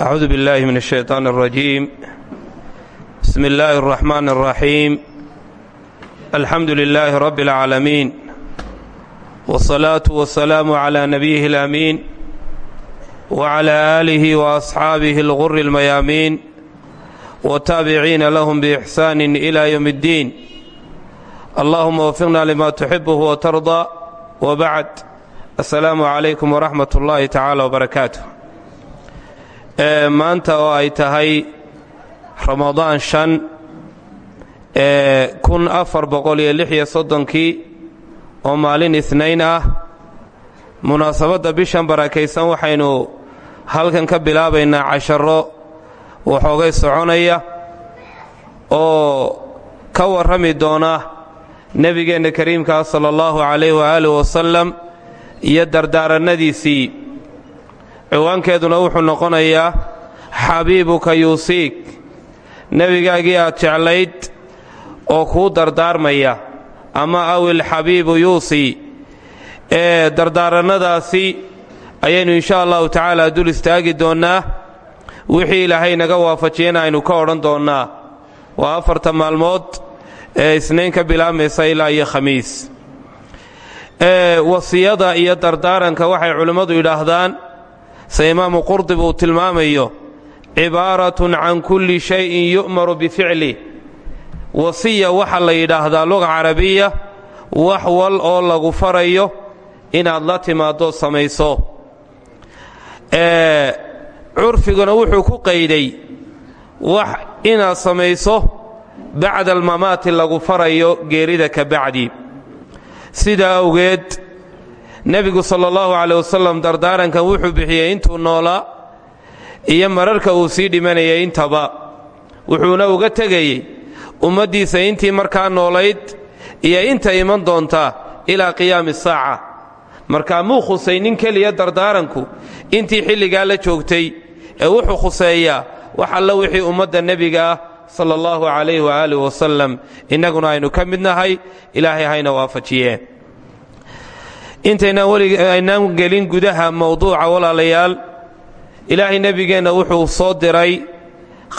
أعوذ بالله من الشيطان الرجيم بسم الله الرحمن الرحيم الحمد لله رب العالمين والصلاة والسلام على نبيه الأمين وعلى آله وأصحابه الغر الميامين والتابعين لهم بإحسان إلى يوم الدين اللهم وفقنا لما تحبه وترضى وبعد السلام عليكم ورحمة الله تعالى وبركاته maanta oo ay tahay ramadaan shan kun afar boqol iyo lix iyo soddonkii oo maalin isnayn ah munaasabadda bishan barakaysan waxaynu halkan ka bilaabaynaa casharo waxoogay soconaya oo ka warrami doona nebigeenna kariimkaa sala allahu calayh waaalih wasalam iyo dardaaranadiisii ciwaankeeduna wuxuu noqonayaa xabiibuka yuusiik nebigaagii aad jeclayd oo kuu dardaarmaya. Ama awil xabiibu yuusii ee dardaarannadaasi ayaynu insha allahu tacaala dul istaagi doonnaa. Wixii ilaahay naga waafajiyana aynu ka odhan doonnaa. Waa afarta maalmood ee isnayn ka bilaabmaysa ilaa iyo khamiis. Wasiyada iyo dardaaranka waxay culimmadu yidhaahdaan se imaamu qurdib uu tilmaamayo cibaaratun can kulli shayin yu'maru bificlih wasiya waxaa la yidhaahdaa luga carabiya wax wal oo lagu farayo inaad la timaaddo samayso. Curfiguna wuxuu ku qayday wax inaad samayso bacda almamaati lagu farayo geerida ka bacdi. Sidaa awgeed nebigu sala allahu caley wasalam dardaarankan wuxuu bixiyey intuu noolaa iyo mararka uu sii dhimanayay intaba. Wuxuuna uga tegayey ummaddiisa intii markaa noolayd iyo inta iman doonta ilaa qiyaami saaca. Markaa muu khusay nin keliya dardaaranku? Intii xilligaa la joogtay ee wuxuu khuseeyaa wax alla wixii ummadda nebiga ah sala allahu calayh waaalih wasalam innaguna aynu ka mid nahay ilaahay hayna waafajiyeen intaynaan weligaynaan gelin gudaha mowduuca walaalayaal ilaahay nebigeenna wuxuu soo diray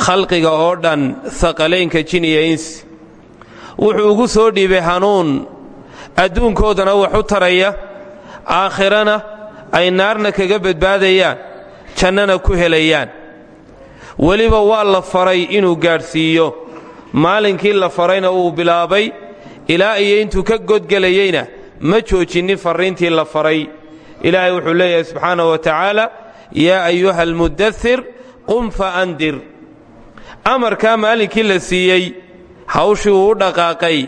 khalqiga oo dhan saqalaynka jin iyo insi wuxuu ugu soo dhiibay hanuun adduunkoodana wax u taraya aakhirana ay naarna kaga badbaadayaan jannana ku helayaan. Weliba waa la faray inuu gaadhsiiyo. Maalinkii la farayna uu bilaabay ilaa iyo intuu ka godgelayeyna ma joojinnin farriintii la faray. Ilaahay wuxuu leeyahay subxaanahu wa tacaala yaa ayuha almudathir qum fa andir amarkaa maalinkii la siiyey hawshii uu u dhaqaaqay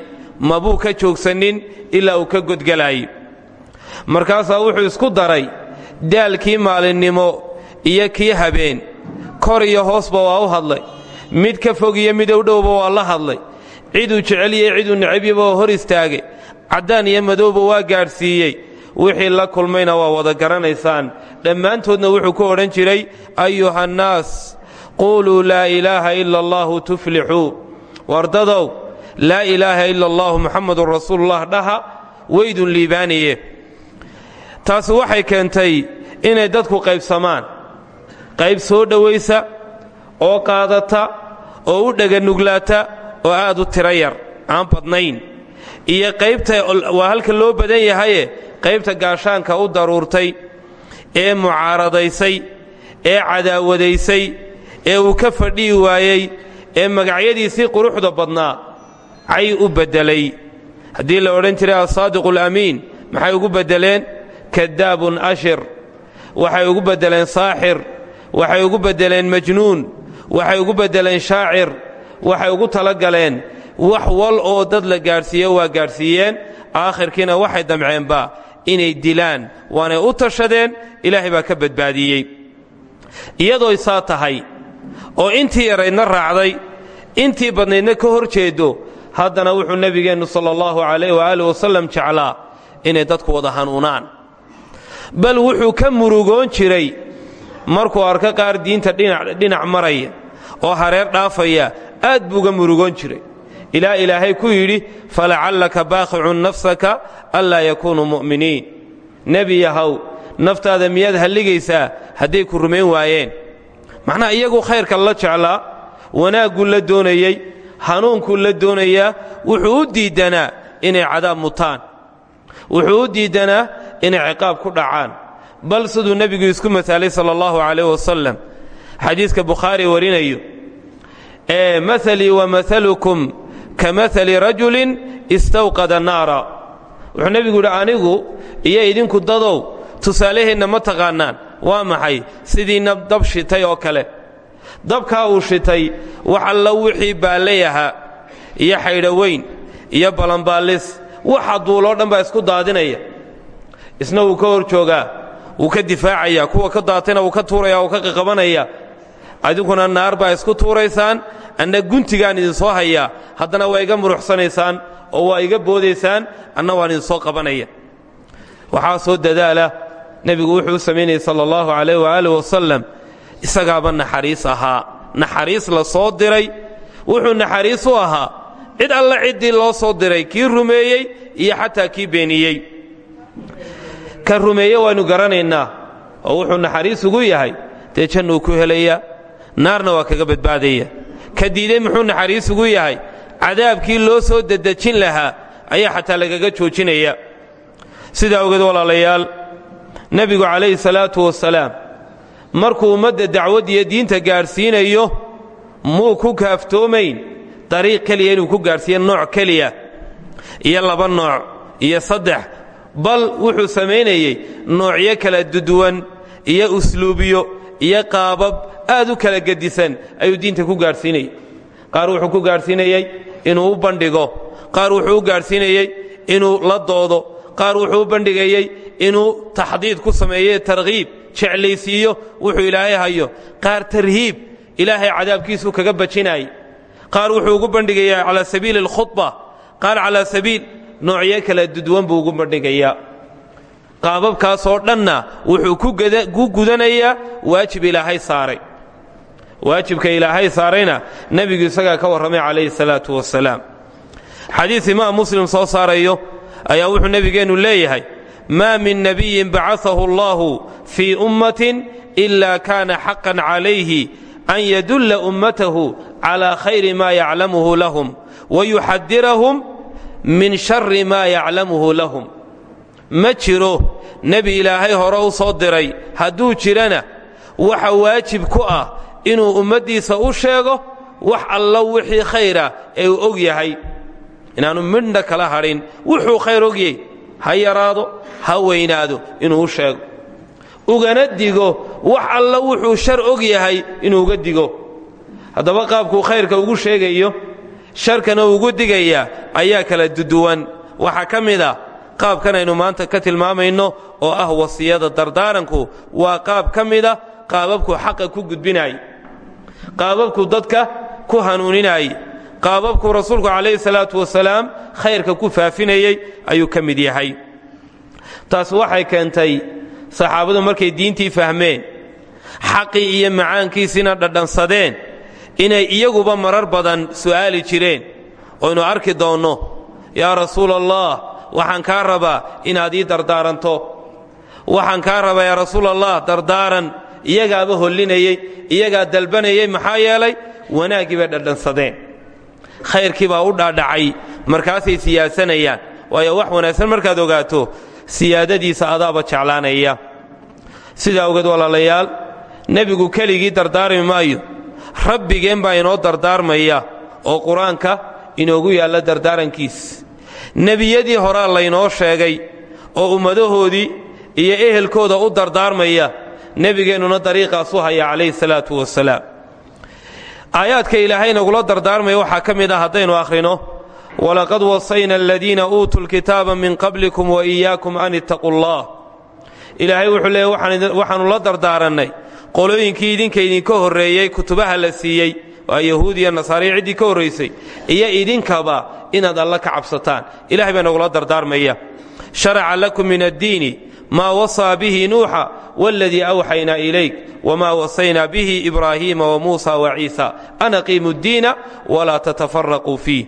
mabuu ka joogsannin ilaa uu ka godgelaayay markaasaa wuxuu isku daray daalkii maalinnimo iyo kii habeen. Kor iyo hoosba waa u hadlay. Mid ka fog iyo mid owdhowba waa la hadlay. Ciduu jeceliyo ciduu necabyaba waa hor istaagay caddaan iyo madowba waa gaadhsiiyey. Wixii la kulmayna waa wada garanaysaan. Dhammaantoodna wuxuu ku odhan jiray ayuhannaas quuluu laa ilaaha ila allaahu tuflixuu. Wardadow laa ilaaha ila allaahu muxammadun rasuulullah dhaha weydun liibaaniye. Taasi waxay keentay inay dadku qaybsamaan. Qayb soo dhowaysa oo qaadata oo u dheganuglaata oo aad u tiro yar. Aan badnayn iyo qaybta waa halka loo badan yahaye qaybta gaashaanka u daruurtay ee mucaaradaysay ee cadaawadaysay ee uu ka fadhihi waayey ee magacyadiisii quruxda badnaa cay u beddelay. Haddii la odhan jiray alsaadiqu alamiin maxay ugu beddeleen? Kadaabun ashir. Waxay ugu beddeleen saaxir. Waxay ugu beddeleen majnuun. Waxay ugu beddeleen shaacir. Waxay ugu tala galeen wax wal oo dad la gaadhsiiye waa gaadhsiiyeen aakhirkiina waxay damceenba inay dilaan waanay u tashadeen ilaahay baa ka badbaadiyey. Iyadooy saa tahay oo intii yaraydna raacday intii badnaydna ka hor jeeddo haddana wuxuu nebigeennu sala allahu calayh waaalih wasalam jeclaa inay dadku wada hanuunaan. Bal wuxuu ka murugoon jiray markuu arko qaar diinta dhinac maraya oo hareer dhaafaya aad buu uga murugoon jiray ilaa ilaahay ku yidhi falacallaka baaqicun nafsaka anlaa yakuunuu mu'miniin. Nebi yahow naftaada miyaad halligaysaa hadday ku rumayn waayeen. Macnaha iyagu khayrka la jeclaa wanaagguu la doonayey hanuunkuu la doonayaa wuxuu u diiddanaa inay cadaab mutaan. Wuxuu u diiddanaa inay ciqaab ku dhacaan. Bal siduu nebigu isku masaalay sala allahu calayh wasalam xadiiska bukhaari warinayo ee mahalii wa mahalukum ka mahali rajulin istawqada naara. Wuxuu nebigu yidhi anigu iyo idinku dadow tusaalaheenna ma taqaannaan waa maxay? Sidiina dab shitay oo kale. Dabkaa uu shitay wax alla wixii baallay ahaa iyo xaydhoweyn iyo balanbaallis waxa duuloo dhan baa isku daadinaya. Isna wuu ka hor joogaa wuu ka difaacaya kuwa ka daatayna wuu ka tuuraya wuu ka qaqabanaya. Adinkuna naar baa isku tuuraysaan anna guntigaan idin soo hayaa haddana waa iga muruxsanaysaan oo waa iga boodaysaan anna waan idin soo qabanaya waxaa soo dadaala nebigu wuxuu u samaynayay sala allahu calayh waaalih wasalam isagaaba naxariis ahaa naxariis la soo diray wuxuu naxariis u ahaa cid alle ciddii loo soo diray kii rumeeyey iyo xataa kii beeniyey ka rumeeye waaynu garanaynaa oo wuxuu naxariis ugu yahay dee jannuu ku helaya naarna waa kaga badbaadaya ka diiday muxuu naxariis ugu yahay. Cadaabkii loo soo dedejin lahaa ayaa xataa lagaga joojinaya. Sidaa ogeed walaalayaal nebigu calayhi salaatu wasalaam markuu ummadda dacwaddiiyo diinta gaadhsiinayo muu ku kaaftoomayn dariiq keliya inuu ku gaadhsiiyo nooc keliya iyo laba nooc iyo saddex. Bal wuxuu samaynayey noocyo kala duduwan iyo usluubiyo iyo qaabab aad u kala gedisan ayuu diinta ku gaadhsiinayey qaar wuxuu ku gaadhsiinayey inuu u bandhigo. Qaar wuxuu u gaadhsiinayey inuu la doodo. Qaar wuxuu u bandhigayey inuu taxdiid ku sameeye targhiib jeclaysiiyo wuxuu ilaahay hayo. Qaar tarhiib ilaahay cadaabkiisuu kaga bajinaayey qaar wuxuu ugu bandhigayaa calaa sabiili alkhudba qaar calaa sabiil noocyo kala duduwan buu ugu bandhigayaa qaababkaasoo dhanna wuxuu ku gudanayaa waajib ilaahay saaray. Waajibka ilaahay saarayna nebigu isagaa ka warramay calayhi salaatu wasalaam xadiis imaam muslim soo saarayo ayaa wuxuu nebigeennu leeyahay maa min nebiyin bacaahu allahu fii ummatin ila kaana xaqan calayhi an yadulla ummatahu calaa khayri maa yaclamuhu lahum wayuxadirahum min shari maa yaclamuhu lahum ma jiro. Nebi ilaahay hore u soo diray hadduu jirana waxa waajib ku ah inuu ummaddiisa u sheego wax allo wixii khayra ee uu og yahay. Inaannu midhna kala hadhin wuxuu khayr ogyey ha yaraado ha weynaado inuu u sheego. Ugana digo wax alla wuxuu shar og yahay inuu uga digo. Haddaba qaabkuu khayrka ugu sheegayo sharkana ugu digayaa ayaa kala duduwan waxaa ka mid a qaabkan aynu maanta ka tilmaamayno oo ah wasiyada dardaaranku waa qaab ka mida qaababkuu xaqa ku gudbinaayey qaababkuu dadka ku hanuuninayey qaababkuu rasuulku calayhi salaatu wasalaam khayrka ku faafinayey ayuu ka mid yahay. Taas waxay keentay saxaabadu markay diintii fahmeen xaqii iyo macaankiisiina dhadhansadeen inay iyaguba marar badan su'aali jireen. Oynu arki doonno yaa rasuula allah waxaan kaa rabaa inaad ii dardaaranto. Waxaan kaa rabaa yaa rasuul allah dardaaran. Iyagaaba hollinayey iyagaa dalbanayey maxaa yeelay wanaaggii bay dhadhansadeen. Khayrkii baa u dhaadhacay markaasay siyaasanayaan. Waayo wax wanaagsan markaad ogaato siyaadadiisa adaaba jeclaanaya. Sidaa ogeed walaalayaal nebigu keligii dardaarmi maayo. Rabbigeen baa inoo dardaarmaya oo qur'aanka inoogu yaalla dardaarankiis nebiyadii horaa laynoo sheegay oo ummadahoodii iyo ehelkooda u dardaarmaya nebigeennuna dariiqaasu haya calayhi salaatu wasalaam aayaadka ilaahay nagula dardaarmaya waxaa ka mid ah haddaynu akhrino walaqad wasayna aladiina uutuu lkitaaba min qablikum wa iyaakum an ittaquu allah ilaahay wuxuu leeyay waxaannu la dardaarannay. Qolooyinkii idinka idinka horreeyey kutubaha la siiyey waa yahuud iyo nasaariya ciddii ka horraysay iyo idinkaba inaad alla ka cabsataan. Ilahay baa nagula dardaarmaya. Sharaca lakum min addiini maa wasaa bihi nuuxa waladii awxaynaa ilayk wmaa wasaynaa bihi ibraahiima wamuusa waciisa an aqiimu ddiina walaa tatafaraquu fiih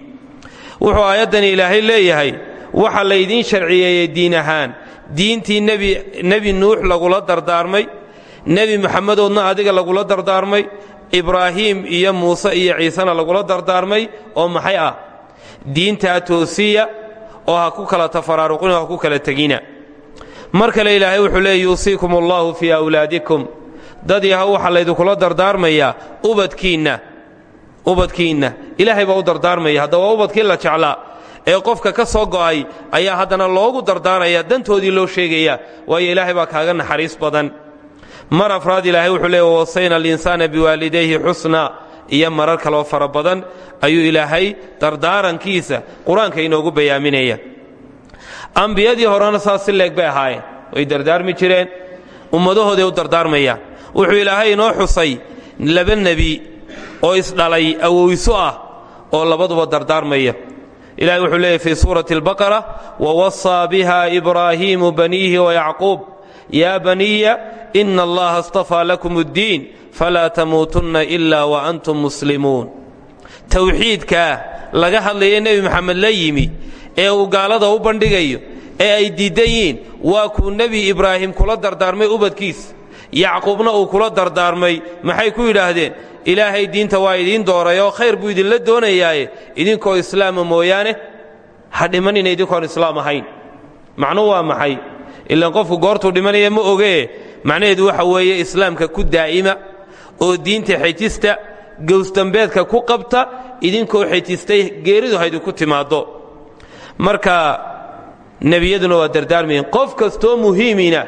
wuxuu aayaddani ilaahay leeyahay waxa laydiin sharciyeeyey diin ahaan. Diintii nebi nuux lagula dardaarmay. Nebi maxamedoodna adiga lagula dardaarmay ibraahiim iyo muuse iyo ciisena lagula dardaarmay oo maxay ah? Diintaa toosiya oo ha ku kala tafaraaruqin oo ha ku kala tegina. Mar kale ilaahay wuxuu leeyay yuusiikum allahu fii awlaadikum. Dad yaha waxaa laydinkula dardaarmayaa ubadkiinna ilaahay baa u dardaarmaya. Haddaba ubadkii la jeclaa. Ee qofka ka soo go'ay ayaa haddana loogu dardaaraya dantoodii loo sheegaya waayo ilaahay baa kaaga naxariis badan mar afraad ilaahay wuxuu leey wawasayna alinsaana biwaalidayhi xusna. Iyo marar kaloo fara badan ayuu ilaahay dardaarankiisa qur'aanka inoogu bayaaminaya ambiyadii horena saas si leeg bay ahaayeen. Way dardaarmi jireen. Ummadahooday u dardaarmayaan. Wuxuu ilaahay inoo xusay laba nebi oo isdhalay awowso ah oo labaduba dardaarmaya. Ilahay wuxuu leeyahy fii suurati albaqara wawasaa biha ibraahiimu baniihi wayacquub yaa baniya ina allaha astafaa lakum اddiin falaa tamuutunna ila waantum muslimuun towxiidkaa laga hadlaya nebi maxamed la yimi ee uu gaalada u bandhigayo ee ay diiddan yihiin waa kuu nebi ibraahim kula dardaarmay ubadkiisa yacquubna uu kula dardaarmay maxay ku yidhaahdeen ilaahay diinta waa idiin dooray oo khayr buu idinla doonayaaye idinkoo islaama mooyaane ha dhimanina idinkoon islaam ahayn. Macnuhu waa maxay ilaan qofku goortuu dhimanaya ma ogee macnaheedu waxa weeye islaamka ku daa'ima oo diinta xejista gowsdambeedka ku qabta idinkoo xejistay geeridu haydinku timaaddo. Marka nebiyaduna waa dardaarmayeen qof kastoo muhiimina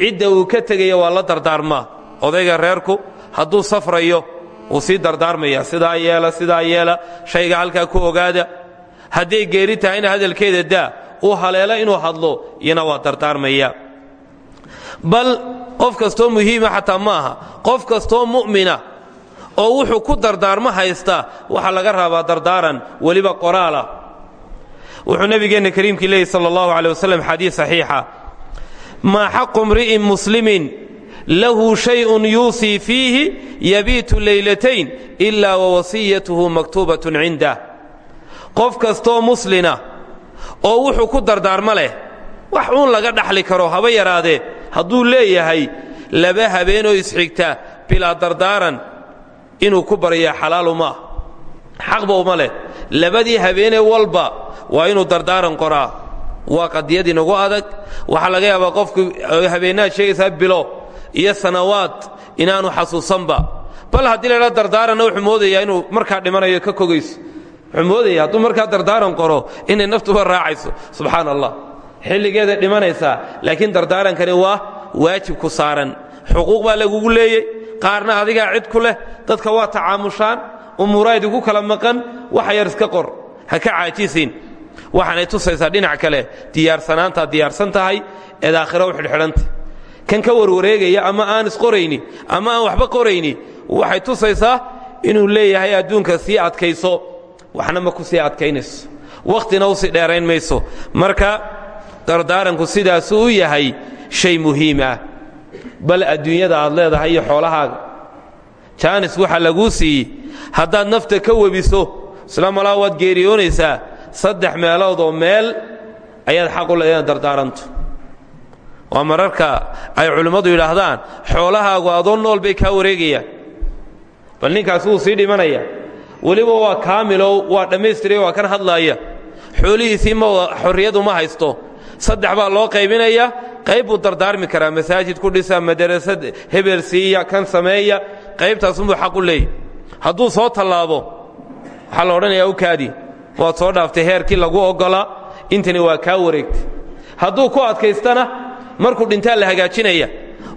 cidda uu ka tegaya waa la dardaarmaa odayga reerku hadduu safrayo wuu sii dardaarmaya. Sidaa yeela sidaa yeela shayga halkaa ku ogaada. Hadday geeri tahayna hadalkeeda daa uu haleelo inuu hadlo iyana waa dardaarmaya bal qof kastoo muhiima xataa ma aha qof kastoo mu'mina oo wuxuu ku dardaarmo haysta waxaa laga rabaa dardaaran weliba qoraalah wuxuu nabigeenna kariimkii leeyay sala allahu caley wasalam xadiis saxiixa. Maa mri'in muslimin lahu shayun yuusii fiihi yabiitu leylatayn ilaa wawasiyatuhu maktuubatun cindah qof kastoo muslina oo wuxuu ku dardaarmo leh. Wax uun laga dhaxli karo haba yaraadee hadduu leeyahay laba habeenoo isxigta bilaa dardaaran inuu ku baryaa xalaalu maah xaqba uma leh. Labadii habeenee walba waa inuu dardaaran qoraa. Waa qadiyad inagu adag. Waxaa laga yaabaa qofku habeennaad sheegaysaa bilo iyo sanawaad inaanu xasuusanba. Bal haddii laydhaa dardaaranna wuxuu moodayaa inuu markaa dhimanayo ka kogayso wuxuu moodaya hadduu markaa dardaaran qoro inay naftuba raacayso. Subxaan allah xilligeeda dhimanaysaa laakiin dardaarankani waa waajib ku saaran. Xuquuq baa lagugu leeyey qaarna adigaa cid ku leh dadka waa tacaamushaan umuuraa idinku kala maqan waxa yar iska qor. Ha ka caajisin waxaanay tusaysaa dhinac kale diyaarsanaantaad diyaarsan tahay eed aakhira u xidhxidhanta kan ka warwareegaya ama aan isqorayni ama aan waxba qorayni waxay tusaysaa inuu leeyahay adduunka sii adkayso waxna ma ku sii adkaynayso. Wakhtina u sii dheerayn mayso. Marka dardaaranku sidaasuu u yahay shay muhiim ah. Bal adduunyada aad leedahay iyo xoolahaaga. Jaanis waxaa laguu siiyey haddaad nafta ka webiso isla malaa waad geeriyoonaysaa saddex meelood oo meel ayaad xaq u leedahay inaad dardaaranto. Waa mararka ay culimmadu yidhaahdaan xoolahaagu adoo nool bay kaa wareegayaan. Bal ninkaas wuu sii dhimanaya weliba waa kaamilow waa dhammaystiraya waa kan hadlaaya. Xoolihiisii ma xorriyadu ma haysto. Saddex baa loo qaybinaya qayb buu dardaarmi karaa. Masaajid ku dhisa madarasad hebel siiya kan sameeya qaybtaasunbuu xaq u leeyahy hadduu soo tallaabo waxaa la odhanayaa u kaadi. Waad soo dhaaftay heerkii lagu oggolaa intani waa kaa wareegtay. Hadduu ku adkaystana markuu dhintaa la hagaajinaya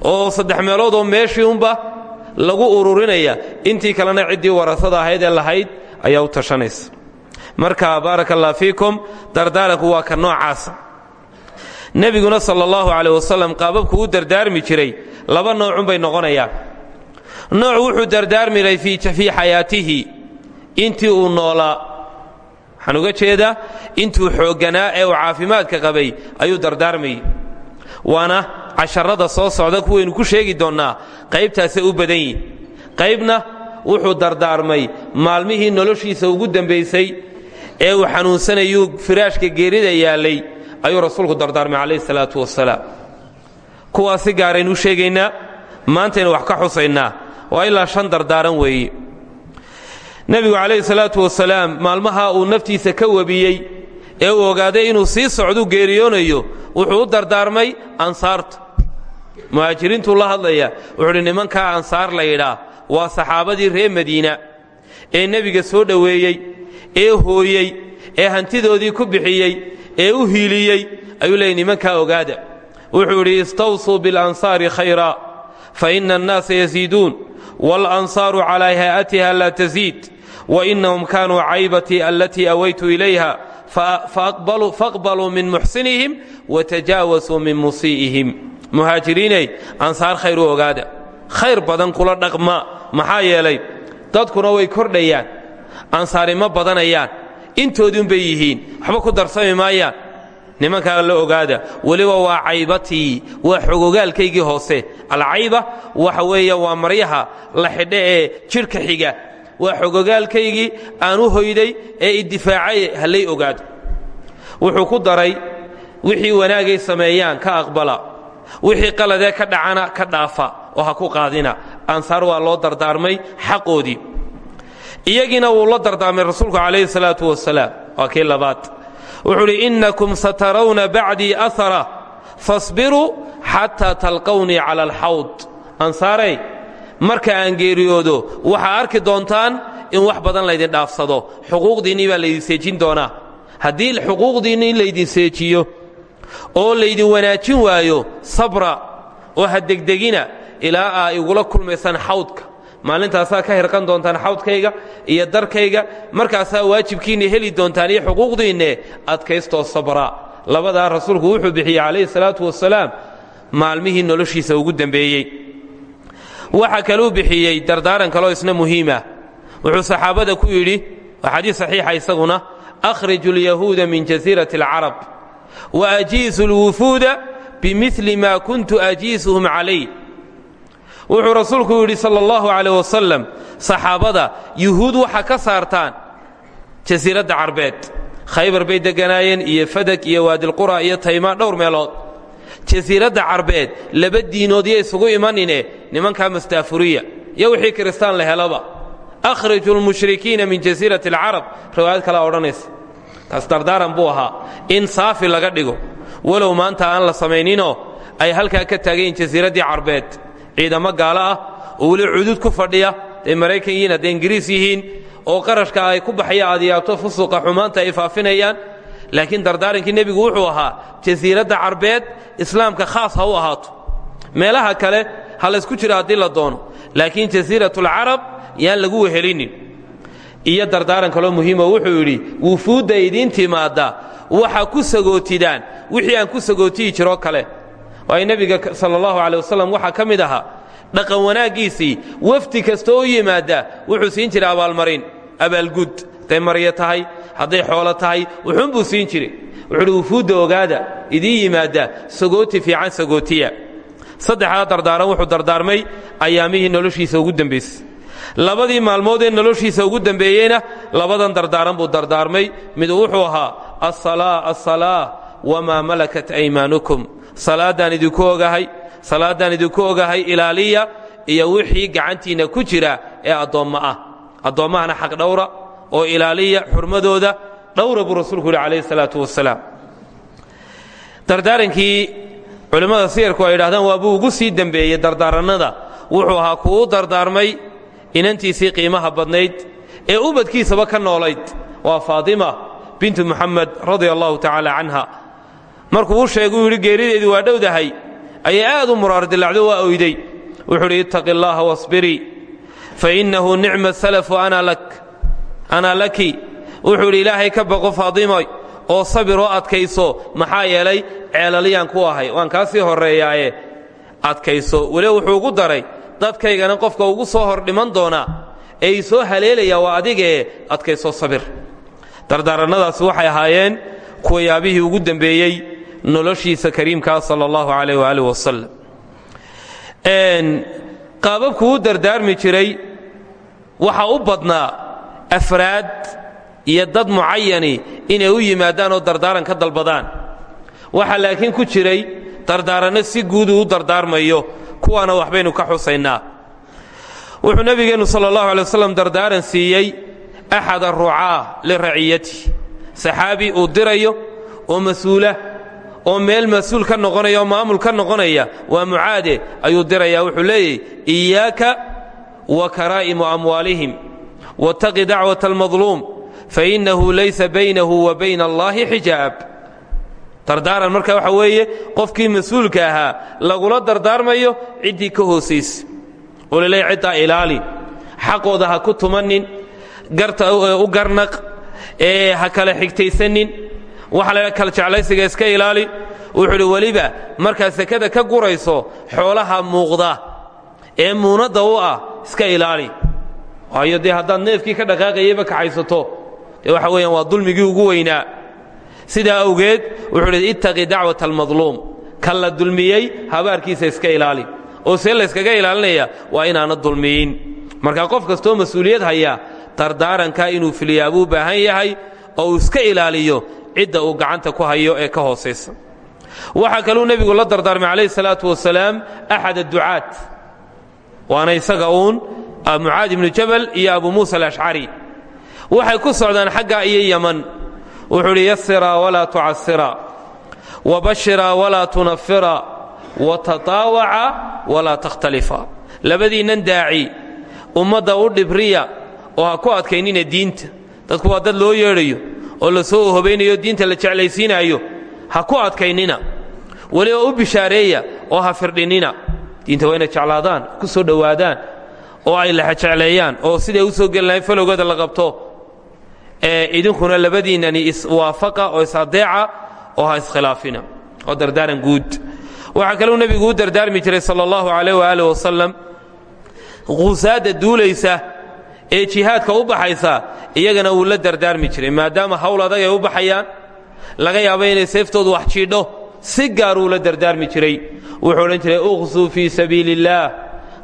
oo saddex meelood oo meeshii unba lagu ururinaya intii kalena ciddii warasada ahayd ee lahayd ayaa u tashanaysa. Marka baaraka allah fiikum dardaaranku waa ka noocaasa nebiguna sala allahu caleyh wasalam qaababku u dardaarmi jiray. Laba noocun bay noqonayaan. Nooc wuxuu dardaarmiray fii xayaatihi intii uu noolaa waxaan uga jeedaa intuu xoogganaa ee uu caafimaadka qabay ayuu dardaarmayay waana casharada soo socda kuwaynu ku sheegi doonnaa. Qaybtaasay u badan yihiin qaybna wuxuu dardaarmay maalmihii noloshiisa ugu dembaysay ee uu xanuunsanayuu firaashka geerida yaallay ayuu rasuulku dardaarmay calayhi salaatu wasalaam kuwaas si gaaraynu u sheegaynaa maantaynu wax ka xusaynaa. Waa ilaa shan dardaaran weeye. Nebigu calayhi salaatu wasalaam maalmaha uu naftiisa ka webiyey ee uu ogaaday inuu sii socdu geeriyoonayo wuxuu u dardaarmay ansaarta muhaajiriintuu la hadlaya wuxuu udhi nimankaa ansaar la yidhaa waa saxaabadii reer madiina ee nebiga soo dhoweeyey ee hooyey ee hantidoodii ku bixiyey ee u hiiliyey. Ayuu leeyay nimankaa ogaada. Wuxuu idhi istawsuu biاlansaari khayra faina annaasa yasiiduun wاlansaaru calaa hay'atiha laa tasiid wainahum kaanuu caybatii alatii awaytu ilayha faqbaluu min muxsinihim watajaawasuu min musii'ihim muhaajiriinay ansaar khayr u ogaada khayr badan kula dhaqma maxaa yeelay dadkuna way kordhayaan ansaari ma badanayaan intoodiunbay yihiin waxba ku darsami maayaan nimankaa la ogaada weliba waa caybatii waa xogogaalkaygii hoose alcayba waxa weeye waa maryaha la xidhe ee jidhka xiga waa xogogaalkaygii aan u hoyday ee idifaacay hallay ogaado. Wuxuu ku daray wixii wanaagay sameeyaan ka aqbala. Wixii qaladee ka dhacana ka dhaafa. Oo ha ku qaadina. Ansaar waa loo dardaarmay xaqoodii. Iyagiina wuu la dardaarmay rasuulku calayhi salaatu wasalaam waa kii labaad. Wuxuu udhi innakum satarawna bacdii ahara fasbiruu xataa talqawnii cala alxawd ansaarey marka aan geeriyoodo waxaa arki doontaan in wax badan laydin dhaafsado. Xuquuqdiinnii baa laydin seejin doonaa. Haddii xuquuqdiinni laydin seejiyo oo laydin wanaajin waayo sabra oo ha degdegina ilaa aa igula kulmaysaan xawdka. Maalintaasaa ka hirqan doontaan xawdkayga iyo darkayga. Markaasaa waajibkiinna heli doontaan iyo xuquuqdiinne adkaystoo sabra. Labadaa rasuulku wuxuu bixiyey calayhi salaatu wasalaam maalmihii noloshiisa ugu dembeeyey waxa kaluu bixiyey dardaaran kaloo isna muhiima. Wuxuu saxaabada ku yidhi waa xadiis saxiixa isaguna akhriju alyahuuda min jasiirati alcarab wa ajiisu alwufuuda bimili ma kuntu ajiisuhum calayh. Wuxuu rasuulku yidhi sala allahu calayh wasalam saxaabada yuhuud waxa ka saartaan jasiiradda carbeed. Khaybar bay degganaayeen iyo fadag iyo waadilqura iyo taymaan dhowr meelood jasiiradda carbeed laba diinood yo isugu imanine nimankaa mastaafuriya iyo wixii kiristaan la helaba. Akhriju lmushrikiina min jasiirati alcarab. Riwaayad kalea odhanaysa. Taas dardaaran buu ahaa. In saafi laga dhigo. Walow maanta aan la samayninoo ay halkaa ka taagayin jasiiraddii carbeed. Ciidamo gaalo ah oo weli cudud ku fadhiya. Day maraykan yihiin hadday ingiriis yihiin oo qarashka ay ku baxaya aadiyaato fusuqa xumaanta ay faafinayaan laakiin dardaarankii nebigu wuxuu ahaa jasiiradda carbeed islaamka khaas ha u ahaato. Meelaha kale ha laysku jiro haddii la doono laakiin jasiiratulcarab yaan lagu wehelinin. Iyo dardaaran kaloo muhiimo wuxuu yidhi wufuudda idiin timaadda waxa ku sagootidaan wixii aan ku sagootiyi jiroo kale. Waayo nebiga sala allahu calay wasalam waxaa ka mid ahaa dhaqan wanaaggiisii wafdi kasta oo yimaadda wuxuu siin jiray abaalmarin. Abaalgud hadday maryo tahay hadday xoolo tahay wuxuunbuu siin jiray. Wuxuu uhi wufuudda ogaada idiin yimaadda sagooti fiican sagootiya. Saddexdaa dardaaran wuxuu dardaarmay ayaamihii noloshiisa ugu dembaysay labadii maalmood ee noloshiisa ugu dembeeyeyna labadan dardaaran buu dardaarmay. Mid wuxuu ahaa asalaa asalaa wamaa malakat aymaanukum. Salaaddaan idinku ogahay salaaddaan idinku ogahay ilaaliya iyo wixii gacantiinna ku jira ee addoommo ah. Addoommahana xaq dhowra oo ilaaliya xurmadooda dhowra buu rasuulku yidhi calayhi salaatu wasalaam dardaarankii culimmada siyarku ay yidhahdaan waa buu ugu sii dembeeyey dardaarannada. Wuxuu ahaa kuu dardaarmay inantiisii qiimaha badnayd ee ubadkiisaba ka noolayd. Waa faatima bintu muxamed radia allahu tacaala canha. Markuu u sheeguu yidhi geerideedii waa dhowdahay. Ayay aad u muraardilacdo waa oyday. Wuxuu idhi ittaqi allaha wasbirii fainnahu nicma salafu ana laki. Wuxuu idhi ilaahay ka baqo faadimoy oo sabiroo adkayso maxaa yeelay ceelaliyaan ku ahay. Waan kaa sii horreeyaaye. Adkayso. Weliba wuxuu ugu daray dadkaygana qofka ugu soo hor dhiman doonaa ee i soo haleelaya waa adigee adkayso sabir. Dardaarannadaasi waxay ahaayeen kuwa yaabihii ugu dembeeyey noloshiisa kariimkaa sala allahu calayh waaalih wasalam qaababkuu dardaarmi jiray waxa u badnaa afraad iyo dad mucayani inay u yimaadaan oo dardaaran ka dalbadaan. Waxaa laakiin ku jiray dardaaranno si guuduu u dardaarmayo kuwaana waxbaynu ka xusaynaa. Wuxuu nebigeennu sala allahu alay wasalam dardaaran siiyey axad arucaa liraciyati saxaabi uu dirayo oo mas'uula oo meel mas'uul ka noqonaya oo maamul ka noqonaya waa mucaade ayuu diraya wuxuu leeyahy iyaaka wa karaa'imu amwaalihim wattaqi dacwata almadluum fainnahu laysa baynahu wa bayna allaahi xijaab dardaaran marka waxa weeye qofkii mas'uulka ahaa lagula dardaarmayo ciddii ka hoosaysa oo laleeya ciddaa ilaali xaqooda ha ku tumanin garta u garnaq ee ha kala xigtaysanin waxa la kala jeclaysiga iska ilaali wuxuu idhi weliba markaad sekada ka gurayso xoolaha muuqda ee muunadda u ah iska ilaali waayo dee haddaad neefkii ka dhaqaaqayayba kaxaysato dee waxa weeyaan waa dulmigii ugu weynaa. Sidaa awgeed wuxuu idhi ittaqi dacwata almadluum. Kan la dulmiyey habaarkiisa iska ilaali. Oo see layskaga ilaalinaya waa inaana dulmiyin. Marka qof kastoo mas'uuliyad haya dardaarankaa inuu filiyaa baahan yahay oo uu iska ilaaliyo cidda uu gacanta ku hayo ee ka hoosaysa waxaa kaluu nebigu la dardaarmay calayhi salaatu wasalaam axad adducaat. Waana isaga uun mucaad ibnu jabal iyo abu muusa alashcari waxay ku socdaan xagga iyo yaman. Wuxuu idhi yasiraa walaa tucasiraa wabashiraa walaa tunafira watataawaca walaa takhtalifa. Labadiinnan daaci ummadda u dhibriya oo ha ku adkaynina diinta. Dadku waa dad loo yeedhayo oo la soo ohobaynayo diinta la jeclaysiinaayo ha ku adkaynina. Weliba u bishaareeya oo ha firdhinnina diinta waa inay jeclaadaan ku soo dhowaadaan oo ay laxajecleeyaan oo siday u soo geli lahayn falowgooda la qabto idinkuna labadiinnani iswaafaqa oo is-adeeca oo ha iskhilaafina oo dardaaran guud. Waxaa kaluu nebigu u dardaarmi jiray sala allahu calayh waaalih wasalam khusaadda duulaysa ee jihaadka u baxaysa iyagana wuu la dardaarmi jiray maadaama hawl adag ay u baxayaan laga yaabo inay seeftoodu wax jiidho si gaar uu la dardaarmi jiray. Wuxuu odhan jiray uqsuu fii sabiili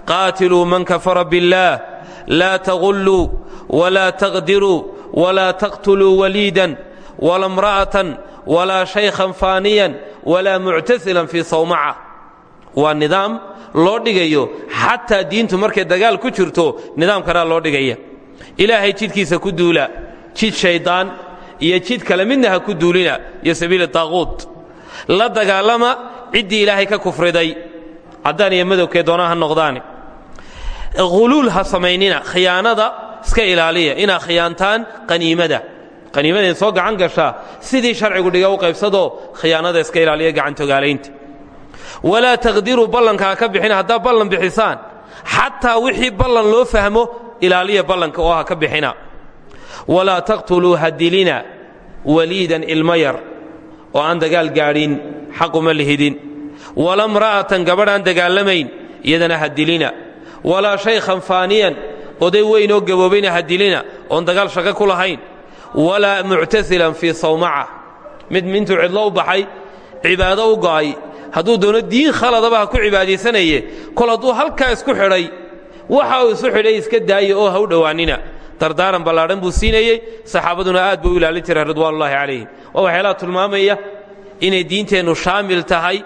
qaatiluu man kafara biاllaah laa tagulluu walaa taqdiruu walaa taqtuluu waliidan wala mra'atan walaa shaykhan faaniyan walaa muctasilan fii sawmaca waa nidaam loo dhigayo xataa diintu markay dagaal ku jirto nidaamkanaa loo dhigaya. Ilaahay jidkiisa ku duula jid shaydaan iyo jid kale midna ha ku duulina iyo sabiili taaquut. La dagaalama ciddii ilaahay ka kufriday. Caddaan iyo madowkee doonaa ha noqdaane huluul ha samaynina khiyaanada iska ilaaliya inaa khiyaantaan qaniimada qaniimada soo gacan gashaa sidii sharcigu dhiga u qaybsadoo khiyaanada iska ilaaliya gacantogaalaynta walaa taqdiruu ballanka ha ka bixina haddaa ballan bixisaan xataa wixii ballan loo fahmo ilaaliya ballanka oo ha ka bixina walaa taqtuluu ha dilina waliidan ilmo yar oo aan dagaal gaadhin xaquma lihidin wala mra'atan gabadh aan dagaalamayn iyadana ha dilina walaa shaykhan faaniyan oday weyn oo gaboobayna ha dilina oon dagaal shaqo ku lahayn. Walaa muctasilan fii sawmaca. Mid mintuu cidlo u baxay cibaado u go'ay. Hadduu doono diin khaladaba ha ku cibaadaysanaye kol hadduu halkaa isku xidhay waxa uu isu xidhay iska daaya oo ha u dhowaanina dardaaran ballaadhan buu siinayey saxaabaduna aad buu u ilaalin jiray ridwaanullahi calayhim. Waa waxyaalaha tilmaamaya inay diinteennu shaamil tahay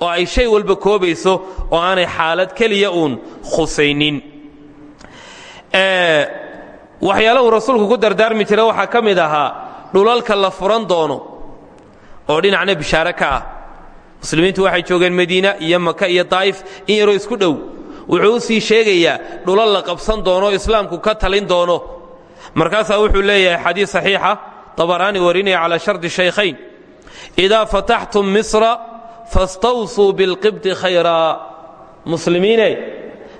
oo ay shay walba koobayso oo aanay xaalad keliya uun khusaynin. Waxyaalahu rasuulku ku dardaarmi jira waxaa ka mid ahaa dhulalka la furan doono oo dhinacna bishaare ah. Muslimiintu waxay joogeen madiina iyo maka iyo daa'if in yaroo isku dhow. Wuxuu u sii sheegayaa dhulal la qabsan doono islaamku ka talin doono. Markaasaa wuxuu leeyahay xadiis saxiixa dabaraani warinaya calaa shardi shaykhayn. Idaa fataxtum misra fastawsuu bilqibdi khayraa muslimiine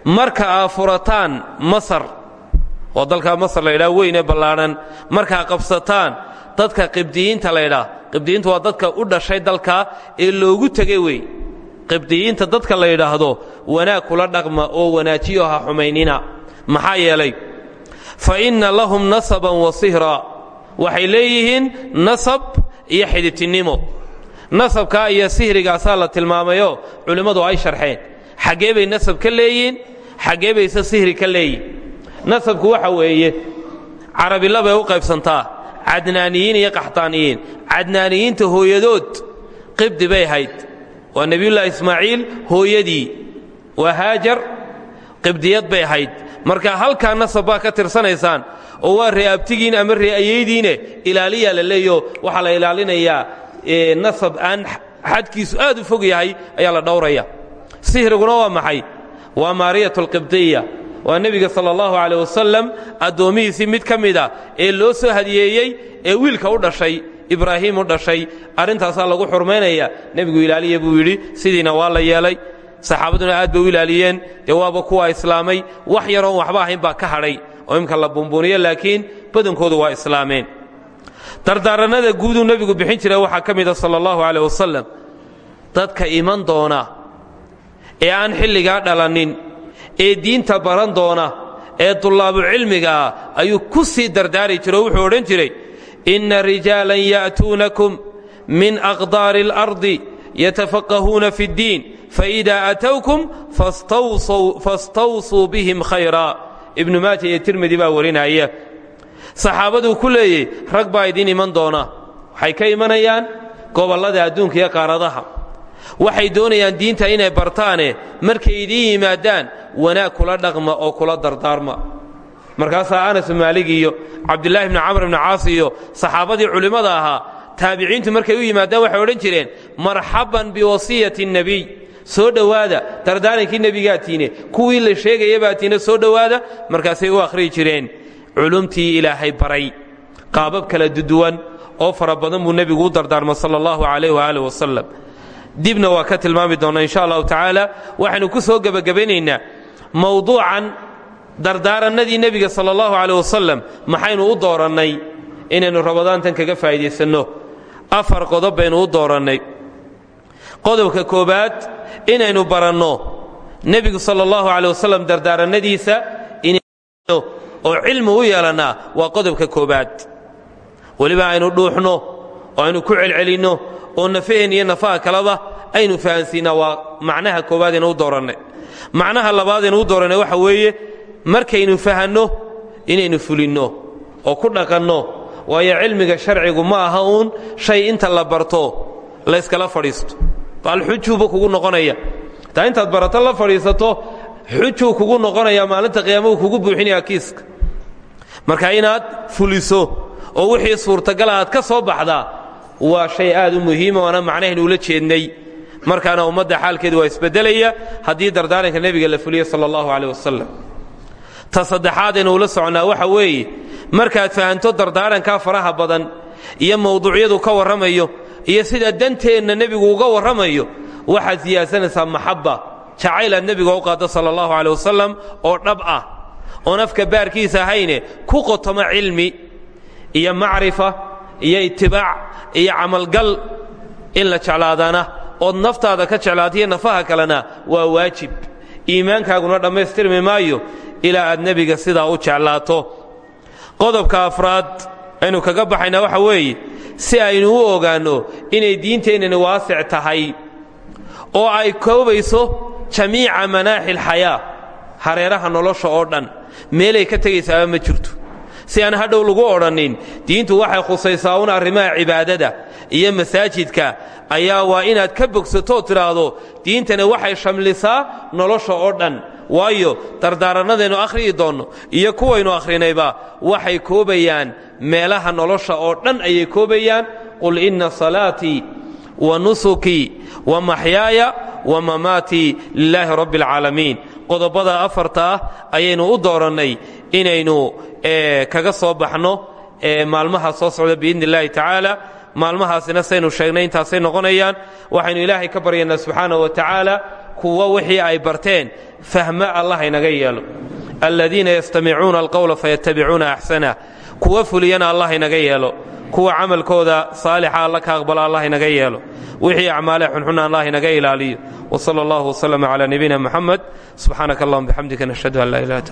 marka aa furataan masar oo dalkaa masar la ydhaha weyn ee ballaadhan markaa qabsataan dadka qibdiyiinta la ydhaah qibdiyiinta waa dadka u dhashay dalkaa ee loogu tegay wey. Qibdiyiinta dadka la yidhaahdo wanaag kula dhaqma oo wanaajiyo ha xumaynina. Maxaa yeelay? Fa inna lahum nasaban wa sihra. Waxay leeyihiin nasab iyo xidibtinnimo nasabkaa iyo sihrigaasaa la tilmaamayoo culimmadu ay sharxeen. Xaggee bay nasab ka leeyihiin xaggee bayse sihri ka leeyihiin nasabku waxa weeye carabila bay u qaybsantaa cadnaaniyiin iyo qaxtaaniyiin. Cadnaaniyiinta hooyadood qibdi bay ahayd. Waa nebiyullaahi ismaaciil hooyadii. Waa haajar qibdiyad bay ahayd. Marka halkaa nasab baa ka tirsanaysaan oo waa ree abtigiin ama ree ayaydiine ilaaliyaa la leeyo waxaa la ilaalinayaa nasab aan xadkiisu aad u fog yahay ayaa la dhowraya. Sihriguna waa maxay? Waa maariyat alqibdiya waa nebiga sala allahu caleh wasalam addoommihiisii mid ka mida ee loo soo hadiyeeyey ee wiilka u dhashay ibraahiim u dhashay. Arrintaasaa lagu xurmaynaya. Nebigu ilaaliya buu yidhi sidiina waa la yeelay. Saxaabaduna aad bay u ilaaliyeen. Dee waaba kuwa islaamay. Wax yaroon waxba ahayn baa ka hadhay. Oo imka la buunbuuniyo laakiin badankoodu waa islaameen dardaarannada guuduu nebigu bixin jira waxaa ka mida sala allahu caleh wasalam dadka iman doona ee aan xilligaa dhalanin ee diinta baran doona ee dullaabu cilmigaa ayuu ku sii dardaari jiro o wuxuu odhan jiray inna rijaalan ya'tuunakum min aqdaari اlardi yatafaqahuuna fi اddiin faإida atowkum fastawsuu bihim khayra ibnu maaja iyo tirmidi baa warinaya saxaabaduu ku leeyey rag baa idiin iman doona. Waxay ka imanayaan gobollada adduunka iyo qaaradaha. Waxay doonayaan diinta inay bartaane markay idiin yimaadaan wanaag kula dhaqma oo kula dardaarma. Markaasaa anas maalig iyo cabdilaahi bni camr bni caas iyo saxaabadii culimmada ahaa taabiciintu markay u yimaadaan waxay odhan jireen marxaban biwasiyati nebiy soo dhowaada dardaarankii nebigaatiine kuwii la sheegaya baatiine soo dhowaada markaasay u akhriyi jireen culumtii ilaahay baray qaabab kala duduwan oo fara badan buu nebigu u dardaarma sala allahu calayh waaalih wasalam dibna waa ka tilmaami doonnaa insha allahu tacaala waxaynu ku soo gebagabaynaynaa mowduucan dardaarannadii nebiga sala allahu caleh wasalam maxaynu u doorannay inaynu ramadaantan kaga faa'iidaysanno. Afar qodob baynu u doorannay. Qodobka koowaad inaynu baranno nebigu sala allahu caleh wasalam dardaarannadiisa inayno oo cilmi u yeelannaa waa qodobka koowaad weliba aynu dhuuxno oo aynu ku celcelinno oo nafaheen iyo nafaha kaleba aynu fahansiinaa waa macnaha koowaad aynu u doorannay. Macnaha labaad aynu u doorannay waxa weeye markaynu fahanno inaynu fulinno oo ku dhaqanno waayo cilmiga sharcigu ma aha uun shay inta la barto layskala fadhiisto. Bal xujuuba kugu noqonaya. Taa intaad barato la fadhiisato xujuu kugu noqonaya maalinta qiyaamuu kugu buuxinaya kiiska. Marka inaad fuliso oo wixii suurtagala aad ka soo baxdaa waa shay aad u muhiima waana macnahaynu ula jeednay. Markaana ummadda xaalkeedu waa isbeddelaya haddii dardaaranka nebiga la fuliyo sala allahu caleh wasalam ta saddexaad aynu ula soconnaa waxa weeye markaad fahanto dardaarankaa faraha badan iyo mawduucyadu ka warramayo iyo sida danteenna nebigu uga warramayo waxaad siyaadsanaysaa maxabba jacayl aad nebiga u qaaddo sala allahu caleh wasalam oo dhab ah oon afka baarkiisa ahayne ku qotoma cilmi iyo macrifa iyo itibaac iyo camalgal in la jeclaadana ood naftaada ka jeclaatiyo nafaha kalena waa waajib. Iimaankaaguna dhammaystirmi maayo ilaa aad nebiga sidaa u jeclaato. Qodobka afraad aynu kaga baxaynaa waxa weeye si aynu u ogaanno inay diinteennani waasic tahay oo ay koobayso jamiica manaaxi alxayaa hareeraha nolosha oo dhan meelay ka tegaysaaba ma jirto. Si aan hadhow lagu odhannin diintu waxay khusaysaa un arrimaha cibaadada iyo masaajidka ayaa waa inaad ka bogsatoo tidhaahdo diintani waxay shamlisaa nolosha oo dhan. Waayo dardaaranadaynu akhriyi doonno iyo kuwaynu akhrinayba waxay koobayaan meelaha nolosha oo dhan ayay koobayaan. Qul inna salaatii wa nusukii wa maxyaaya wa mamaatii lilaahi rabbi alcaalamiin qodobada afarta ah ayaynu u doorannay inaynu kaga soo baxno maalmaha soo socda biidni illaahi tacaala. Maalmahaasina saynu sheegnay intaasay noqonayaan. Waxaynu ilaahay ka baryaynaa subxaanaه wa tacaala kuwa wixii ay barteen. Fahmo allah inaga yeelo. Aladiina yastamicuuna alqowla fayatabicuuna axsanah kuwa fuliyana allah inaga yeelo kuwa camalkooda saalixa alla ka aqbala allah inaga yeelo wixii acmaale xunxuna allah inaga ilaaliyo. Wsala اllah wslm cla nabiyina muxamed subxaanaka allahuma bxamdika nashhadu an laa ilah